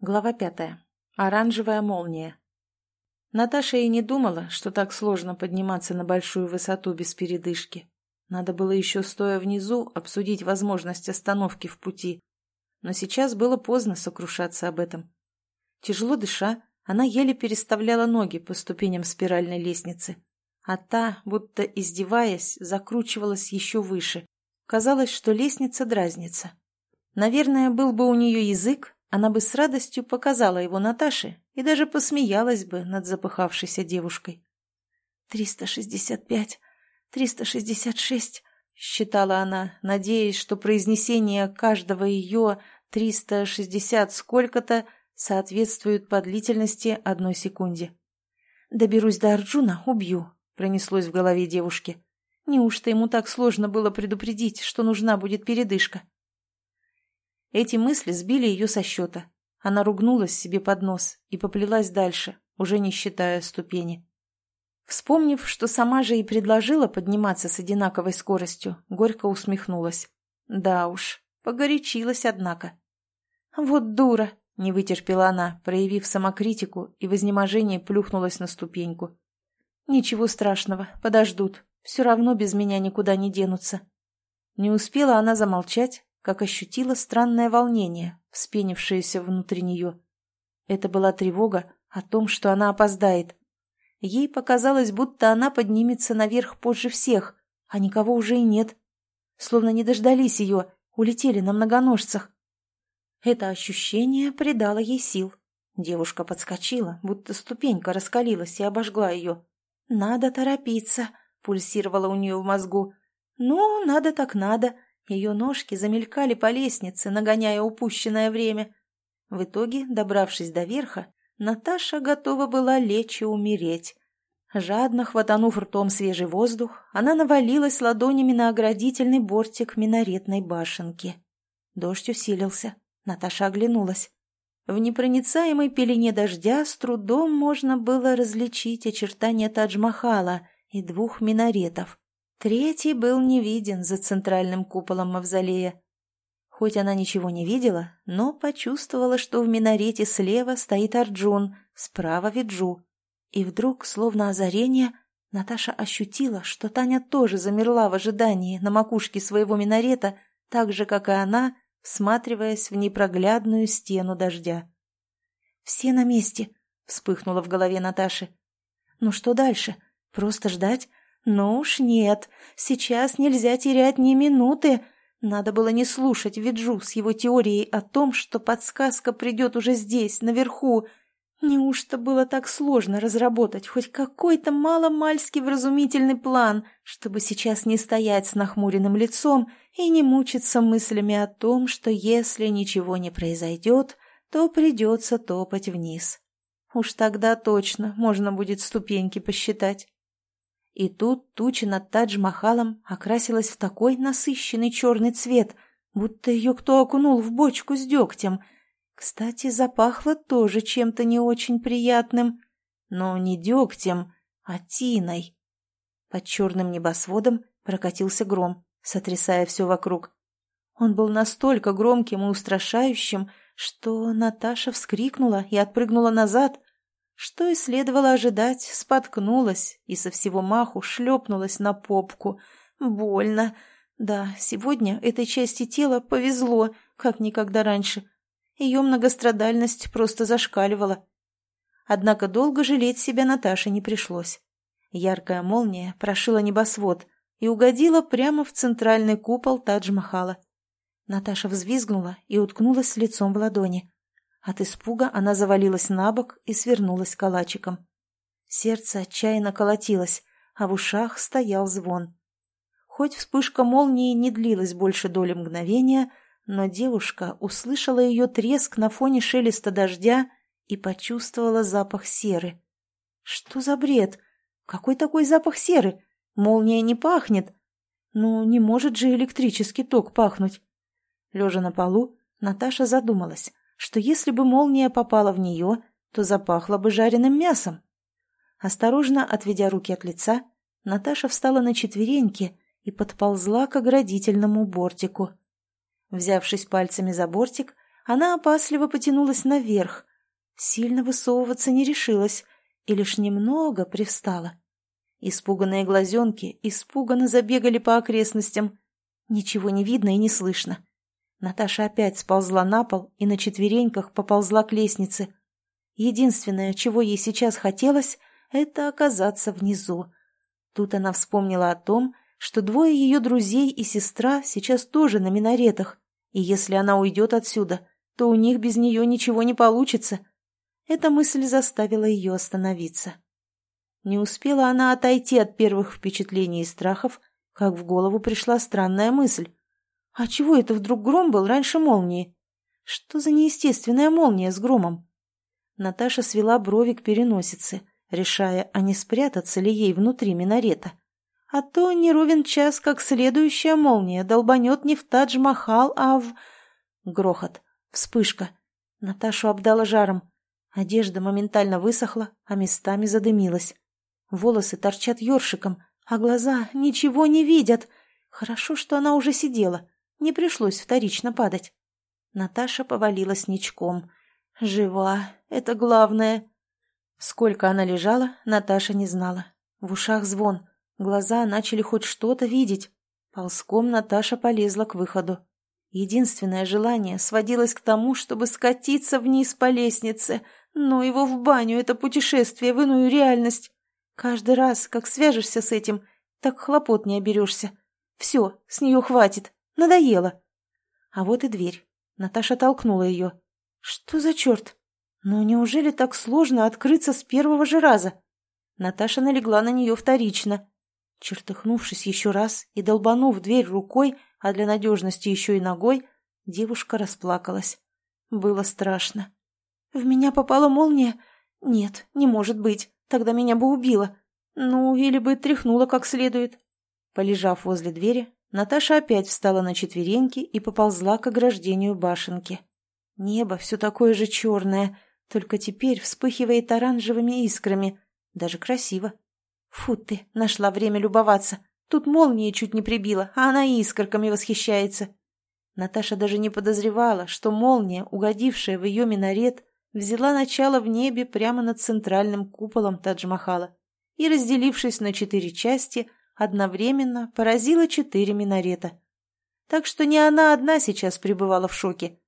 Глава пятая. Оранжевая молния. Наташа и не думала, что так сложно подниматься на большую высоту без передышки. Надо было еще, стоя внизу, обсудить возможность остановки в пути. Но сейчас было поздно сокрушаться об этом. Тяжело дыша, она еле переставляла ноги по ступеням спиральной лестницы. А та, будто издеваясь, закручивалась еще выше. Казалось, что лестница дразнится. Наверное, был бы у нее язык, она бы с радостью показала его Наташе и даже посмеялась бы над запыхавшейся девушкой. «Триста шестьдесят пять, триста шестьдесят шесть», — считала она, надеясь, что произнесение каждого ее «триста шестьдесят сколько-то» соответствует по длительности одной секунде. «Доберусь до Арджуна, убью», — пронеслось в голове девушки. Неужто ему так сложно было предупредить, что нужна будет передышка? Эти мысли сбили ее со счета. Она ругнулась себе под нос и поплелась дальше, уже не считая ступени. Вспомнив, что сама же и предложила подниматься с одинаковой скоростью, горько усмехнулась. Да уж, погорячилась, однако. «Вот дура!» — не вытерпела она, проявив самокритику и в изнеможении плюхнулась на ступеньку. «Ничего страшного, подождут. Все равно без меня никуда не денутся». Не успела она замолчать, как ощутила странное волнение, вспенившееся внутри нее. Это была тревога о том, что она опоздает. Ей показалось, будто она поднимется наверх позже всех, а никого уже и нет. Словно не дождались ее, улетели на многоножцах. Это ощущение придало ей сил. Девушка подскочила, будто ступенька раскалилась и обожгла ее. «Надо торопиться», — пульсировало у нее в мозгу. «Ну, надо так надо. Ее ножки замелькали по лестнице, нагоняя упущенное время. В итоге, добравшись до верха, Наташа готова была лечь и умереть. Жадно хватанув ртом свежий воздух, она навалилась ладонями на оградительный бортик минаретной башенки. Дождь усилился. Наташа оглянулась. В непроницаемой пелене дождя с трудом можно было различить очертания Тадж-Махала и двух минаретов. Третий был не виден за центральным куполом мавзолея. Хоть она ничего не видела, но почувствовала, что в минарете слева стоит Арджун, справа Виджу. И вдруг, словно озарение, Наташа ощутила, что Таня тоже замерла в ожидании на макушке своего минарета, так же, как и она, всматриваясь в непроглядную стену дождя. «Все на месте», — вспыхнуло в голове Наташи. «Ну что дальше? Просто ждать? «Ну уж нет, сейчас нельзя терять ни минуты. Надо было не слушать Виджу с его теорией о том, что подсказка придет уже здесь, наверху. Неужто было так сложно разработать хоть какой-то маломальски вразумительный план, чтобы сейчас не стоять с нахмуренным лицом и не мучиться мыслями о том, что если ничего не произойдет, то придется топать вниз. Уж тогда точно можно будет ступеньки посчитать. И тут туча над Тадж-Махалом окрасилась в такой насыщенный черный цвет, будто ее кто окунул в бочку с дегтем. Кстати, запахло тоже чем-то не очень приятным, но не дегтем, а тиной. Под черным небосводом прокатился гром, сотрясая все вокруг. Он был настолько громким и устрашающим, что Наташа вскрикнула и отпрыгнула назад, что и следовало ожидать, споткнулась и со всего маху шлепнулась на попку. Больно. Да, сегодня этой части тела повезло, как никогда раньше. Ее многострадальность просто зашкаливала. Однако долго жалеть себя Наташе не пришлось. Яркая молния прошила небосвод и угодила прямо в центральный купол Тадж-Махала. Наташа взвизгнула и уткнулась лицом в ладони. От испуга она завалилась на бок и свернулась калачиком. Сердце отчаянно колотилось, а в ушах стоял звон. Хоть вспышка молнии не длилась больше доли мгновения, но девушка услышала ее треск на фоне шелеста дождя и почувствовала запах серы. Что за бред? Какой такой запах серы? Молния не пахнет. Ну, не может же электрический ток пахнуть. Лежа на полу, Наташа задумалась, что если бы молния попала в нее, то запахло бы жареным мясом. Осторожно отведя руки от лица, Наташа встала на четвереньки и подползла к оградительному бортику. Взявшись пальцами за бортик, Она опасливо потянулась наверх. Сильно высовываться не решилась и лишь немного привстала. Испуганные глазенки испуганно забегали по окрестностям. Ничего не видно и не слышно. Наташа опять сползла на пол и на четвереньках поползла к лестнице. Единственное, чего ей сейчас хотелось, это оказаться внизу. Тут она вспомнила о том, что двое ее друзей и сестра сейчас тоже на минаретах, и если она уйдет отсюда, то у них без нее ничего не получится. Эта мысль заставила ее остановиться. Не успела она отойти от первых впечатлений и страхов, как в голову пришла странная мысль. А чего это вдруг гром был раньше молнии? Что за неестественная молния с громом? Наташа свела брови к переносице, решая, а не спрятаться ли ей внутри минарета. А то не ровен час, как следующая молния долбанет не в Тадж-Махал, а в... Грохот. Вспышка. Наташу обдала жаром. Одежда моментально высохла, а местами задымилась. Волосы торчат ёршиком, а глаза ничего не видят. Хорошо, что она уже сидела. Не пришлось вторично падать. Наташа повалилась ничком. Жива, это главное. Сколько она лежала, Наташа не знала. В ушах звон. Глаза начали хоть что-то видеть. Ползком Наташа полезла к выходу. Единственное желание сводилось к тому, чтобы скатиться вниз по лестнице, но его в баню это путешествие в иную реальность. Каждый раз, как свяжешься с этим, так хлопот не оберешься. Все, с нее хватит. Надоело. А вот и дверь. Наташа толкнула ее. Что за черт? Но неужели так сложно открыться с первого же раза? Наташа налегла на нее вторично. Чертыхнувшись еще раз и долбанув дверь рукой, а для надежности еще и ногой, девушка расплакалась. Было страшно. «В меня попала молния? Нет, не может быть. Тогда меня бы убило. Ну, или бы тряхнула как следует». Полежав возле двери, Наташа опять встала на четвереньки и поползла к ограждению башенки. Небо все такое же черное, только теперь вспыхивает оранжевыми искрами. Даже красиво. Фу ты, нашла время любоваться. Тут молния чуть не прибила, а она искорками восхищается. Наташа даже не подозревала, что молния, угодившая в ее минарет, взяла начало в небе прямо над центральным куполом Тадж-Махала и, разделившись на четыре части, одновременно поразила четыре минарета. Так что не она одна сейчас пребывала в шоке.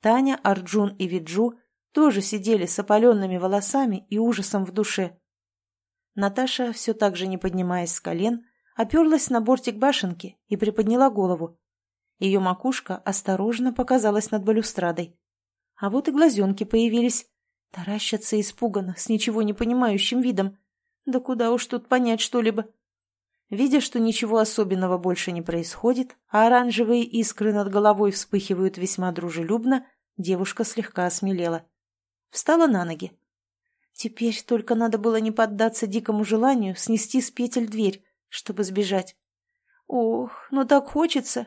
Таня, Арджун и Виджу тоже сидели с опаленными волосами и ужасом в душе. Наташа, все так же не поднимаясь с колен, оперлась на бортик башенки и приподняла голову. Ее макушка осторожно показалась над балюстрадой. А вот и глазенки появились. Таращатся испуганно, с ничего не понимающим видом. Да куда уж тут понять что-либо. Видя, что ничего особенного больше не происходит, а оранжевые искры над головой вспыхивают весьма дружелюбно, девушка слегка осмелела. Встала на ноги. Теперь только надо было не поддаться дикому желанию снести с петель дверь, чтобы сбежать. Ох, ну так хочется.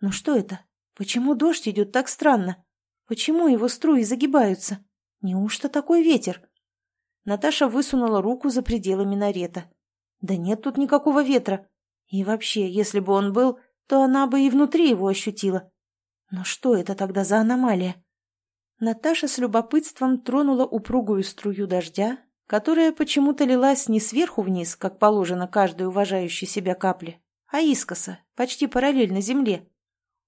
Ну что это? Почему дождь идет так странно? Почему его струи загибаются? Неужто такой ветер? Наташа высунула руку за пределы минарета. Да нет тут никакого ветра. И вообще, если бы он был, то она бы и внутри его ощутила. Но что это тогда за аномалия? Наташа с любопытством тронула упругую струю дождя, которая почему-то лилась не сверху вниз, как положено каждой уважающей себя капле, а искоса, почти параллельно земле.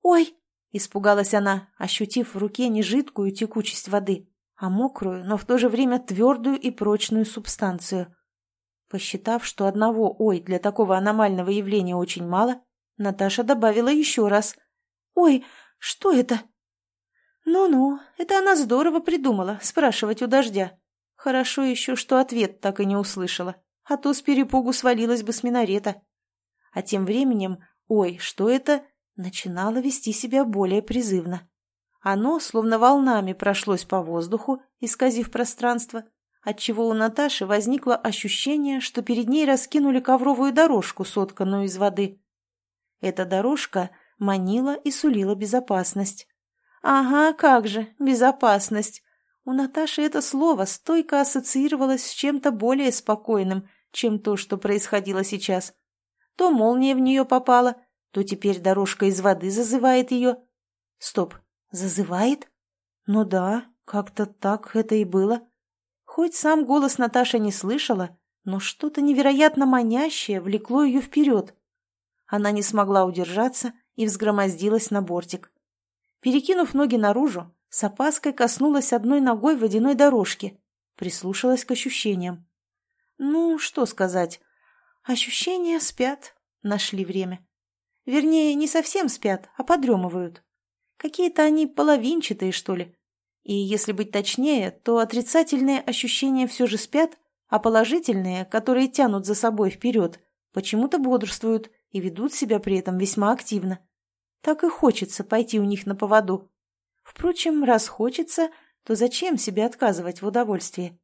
«Ой!» Испугалась она, ощутив в руке не жидкую текучесть воды, а мокрую, но в то же время твердую и прочную субстанцию. Посчитав, что одного «ой» для такого аномального явления очень мало, Наташа добавила еще раз. «Ой, что это?» «Ну-ну, это она здорово придумала, спрашивать у дождя. Хорошо еще, что ответ так и не услышала, а то с перепугу свалилась бы с минарета». А тем временем «ой, что это?» начинало вести себя более призывно. Оно словно волнами прошлось по воздуху, исказив пространство, отчего у Наташи возникло ощущение, что перед ней раскинули ковровую дорожку, сотканную из воды. Эта дорожка манила и сулила безопасность. Ага, как же, безопасность. У Наташи это слово стойко ассоциировалось с чем-то более спокойным, чем то, что происходило сейчас. То молния в нее попала, то теперь дорожка из воды зазывает ее. Стоп, зазывает? Ну да, как-то так это и было. Хоть сам голос Наташа не слышала, но что-то невероятно манящее влекло ее вперед. Она не смогла удержаться и взгромоздилась на бортик. Перекинув ноги наружу, с опаской коснулась одной ногой водяной дорожки, прислушалась к ощущениям. Ну, что сказать. Ощущения спят, нашли время. Вернее, не совсем спят, а подремывают. Какие-то они половинчатые, что ли. И если быть точнее, то отрицательные ощущения все же спят, а положительные, которые тянут за собой вперед, почему-то бодрствуют и ведут себя при этом весьма активно. Так и хочется пойти у них на поводу. Впрочем, раз хочется, то зачем себе отказывать в удовольствии?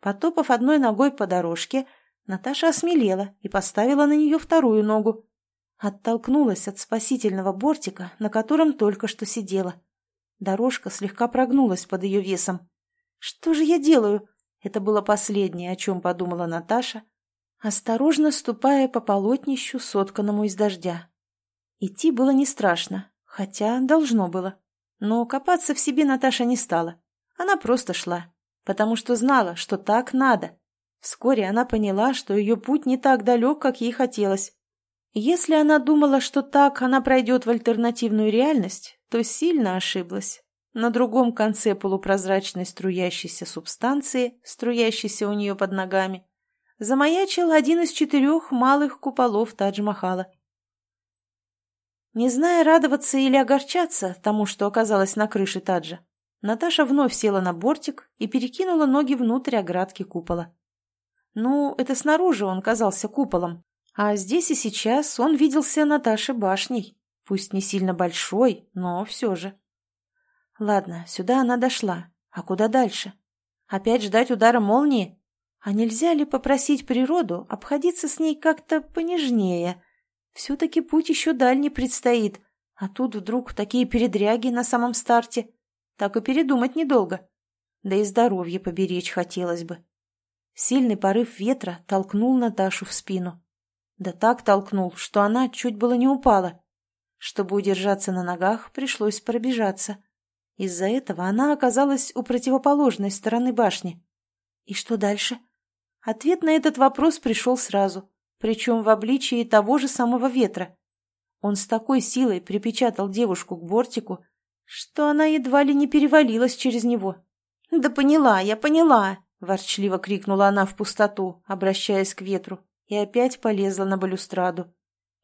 Потопав одной ногой по дорожке, Наташа осмелела и поставила на нее вторую ногу. Оттолкнулась от спасительного бортика, на котором только что сидела. Дорожка слегка прогнулась под ее весом. «Что же я делаю?» Это было последнее, о чем подумала Наташа, осторожно ступая по полотнищу, сотканному из дождя. Идти было не страшно, хотя должно было. Но копаться в себе Наташа не стала. Она просто шла, потому что знала, что так надо. Вскоре она поняла, что ее путь не так далек, как ей хотелось. Если она думала, что так она пройдет в альтернативную реальность, то сильно ошиблась. На другом конце полупрозрачной струящейся субстанции, струящейся у нее под ногами, замаячил один из четырех малых куполов Тадж-Махала. Не зная, радоваться или огорчаться тому, что оказалось на крыше Таджа, Наташа вновь села на бортик и перекинула ноги внутрь оградки купола. Ну, это снаружи он казался куполом, а здесь и сейчас он виделся Наташе башней, пусть не сильно большой, но все же. Ладно, сюда она дошла, а куда дальше? Опять ждать удара молнии? А нельзя ли попросить природу обходиться с ней как-то понежнее, все-таки путь еще дальний предстоит, а тут вдруг такие передряги на самом старте. Так и передумать недолго. Да и здоровье поберечь хотелось бы. Сильный порыв ветра толкнул Наташу в спину. Да так толкнул, что она чуть было не упала. Чтобы удержаться на ногах, пришлось пробежаться. Из-за этого она оказалась у противоположной стороны башни. И что дальше? Ответ на этот вопрос пришел сразу причем в обличии того же самого ветра. Он с такой силой припечатал девушку к бортику, что она едва ли не перевалилась через него. «Да поняла, я поняла!» — ворчливо крикнула она в пустоту, обращаясь к ветру, и опять полезла на балюстраду.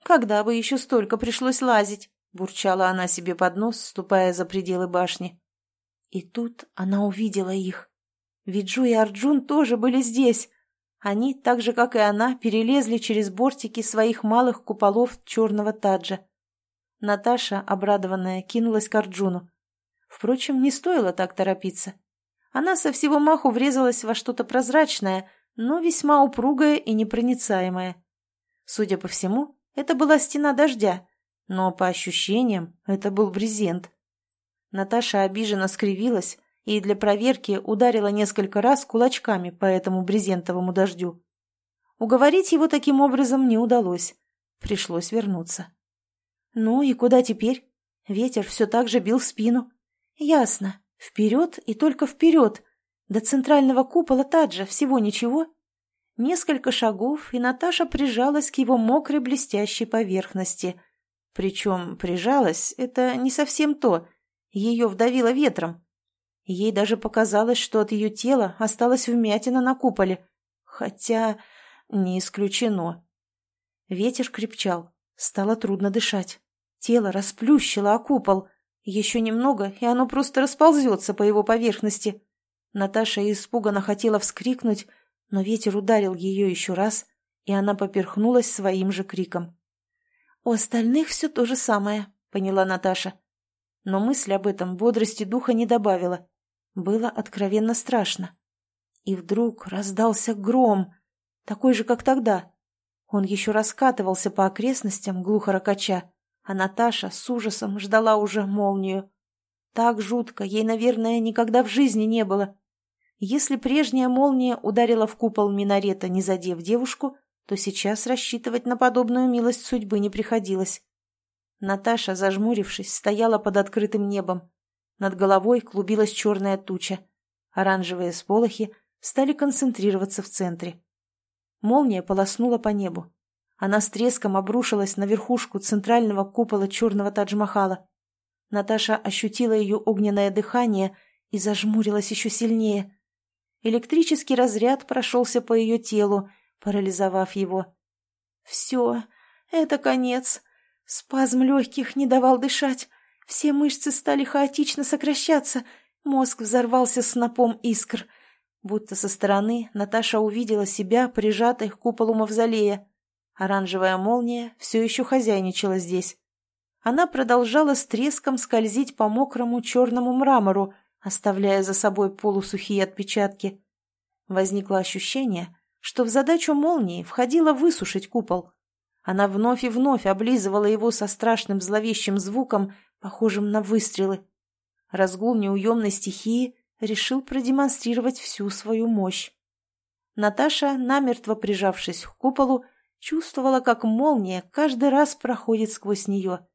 «Когда бы еще столько пришлось лазить!» — бурчала она себе под нос, ступая за пределы башни. И тут она увидела их. Виджу и Арджун тоже были здесь, они, так же как и она, перелезли через бортики своих малых куполов черного таджа. Наташа, обрадованная, кинулась к Арджуну. Впрочем, не стоило так торопиться. Она со всего маху врезалась во что-то прозрачное, но весьма упругое и непроницаемое. Судя по всему, это была стена дождя, но по ощущениям это был брезент. Наташа обиженно скривилась, и для проверки ударила несколько раз кулачками по этому брезентовому дождю. Уговорить его таким образом не удалось. Пришлось вернуться. Ну и куда теперь? Ветер все так же бил в спину. Ясно. Вперед и только вперед. До центрального купола Таджа всего ничего. Несколько шагов, и Наташа прижалась к его мокрой блестящей поверхности. Причем прижалась — это не совсем то. Ее вдавило ветром. Ей даже показалось, что от ее тела осталась вмятина на куполе. Хотя не исключено. Ветер крепчал. Стало трудно дышать. Тело расплющило о купол. Еще немного, и оно просто расползется по его поверхности. Наташа испуганно хотела вскрикнуть, но ветер ударил ее еще раз, и она поперхнулась своим же криком. «У остальных все то же самое», — поняла Наташа. Но мысль об этом бодрости духа не добавила. Было откровенно страшно. И вдруг раздался гром, такой же, как тогда. Он еще раскатывался по окрестностям, глухо ракача, а Наташа с ужасом ждала уже молнию. Так жутко ей, наверное, никогда в жизни не было. Если прежняя молния ударила в купол минарета, не задев девушку, то сейчас рассчитывать на подобную милость судьбы не приходилось. Наташа, зажмурившись, стояла под открытым небом. Над головой клубилась черная туча. Оранжевые сполохи стали концентрироваться в центре. Молния полоснула по небу. Она с треском обрушилась на верхушку центрального купола черного Тадж-Махала. Наташа ощутила ее огненное дыхание и зажмурилась еще сильнее. Электрический разряд прошелся по ее телу, парализовав его. «Все, это конец. Спазм легких не давал дышать. Все мышцы стали хаотично сокращаться. Мозг взорвался снопом искр. Будто со стороны Наташа увидела себя, прижатой к куполу мавзолея. Оранжевая молния все еще хозяйничала здесь. Она продолжала с треском скользить по мокрому черному мрамору, оставляя за собой полусухие отпечатки. Возникло ощущение, что в задачу молнии входило высушить купол. Она вновь и вновь облизывала его со страшным зловещим звуком, похожим на выстрелы. Разгул неуемной стихии решил продемонстрировать всю свою мощь. Наташа, намертво прижавшись к куполу, чувствовала, как молния каждый раз проходит сквозь нее.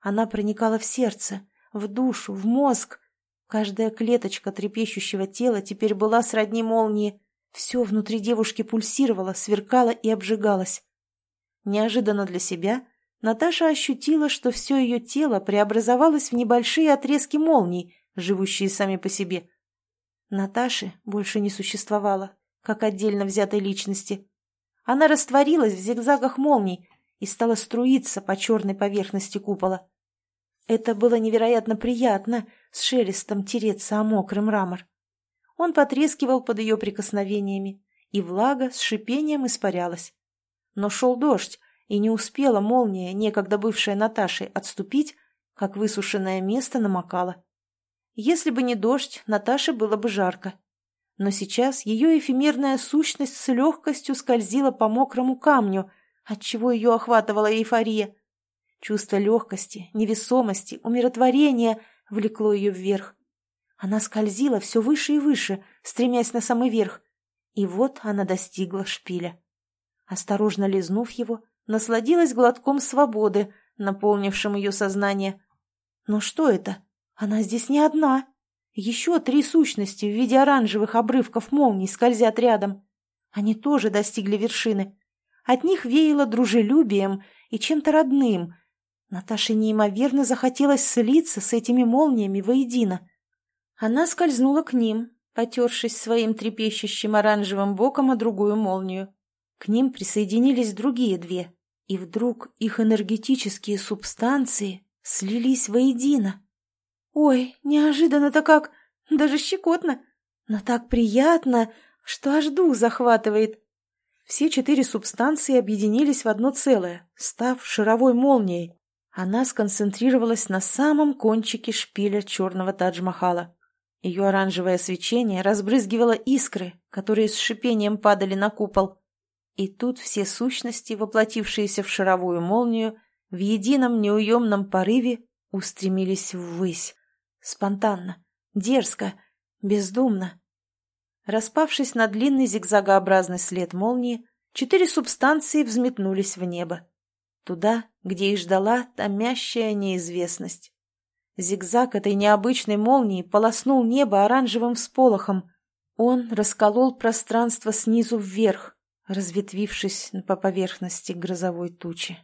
Она проникала в сердце, в душу, в мозг. Каждая клеточка трепещущего тела теперь была сродни молнии. Все внутри девушки пульсировало, сверкало и обжигалось. Неожиданно для себя Наташа ощутила, что все ее тело преобразовалось в небольшие отрезки молний, живущие сами по себе. Наташи больше не существовало, как отдельно взятой личности. Она растворилась в зигзагах молний и стала струиться по черной поверхности купола. Это было невероятно приятно с шелестом тереться о мокрый мрамор. Он потрескивал под ее прикосновениями, и влага с шипением испарялась. Но шел дождь, и не успела молния, некогда бывшая Наташей, отступить, как высушенное место намокало. Если бы не дождь, Наташе было бы жарко. Но сейчас ее эфемерная сущность с легкостью скользила по мокрому камню, отчего ее охватывала эйфория. Чувство легкости, невесомости, умиротворения влекло ее вверх. Она скользила все выше и выше, стремясь на самый верх. И вот она достигла шпиля. Осторожно лизнув его, насладилась глотком свободы, наполнившим ее сознание. Но что это? Она здесь не одна. Еще три сущности в виде оранжевых обрывков молний скользят рядом. Они тоже достигли вершины. От них веяло дружелюбием и чем-то родным. Наташе неимоверно захотелось слиться с этими молниями воедино. Она скользнула к ним, потершись своим трепещущим оранжевым боком о другую молнию. К ним присоединились другие две, и вдруг их энергетические субстанции слились воедино. Ой, неожиданно-то как, даже щекотно, но так приятно, что аж дух захватывает. Все четыре субстанции объединились в одно целое, став шаровой молнией. Она сконцентрировалась на самом кончике шпиля черного Тадж-Махала. Ее оранжевое свечение разбрызгивало искры, которые с шипением падали на купол. И тут все сущности, воплотившиеся в шаровую молнию, в едином неуемном порыве устремились ввысь. Спонтанно, дерзко, бездумно. Распавшись на длинный зигзагообразный след молнии, четыре субстанции взметнулись в небо. Туда, где их ждала томящая неизвестность. Зигзаг этой необычной молнии полоснул небо оранжевым всполохом. Он расколол пространство снизу вверх, разветвившись по поверхности грозовой тучи.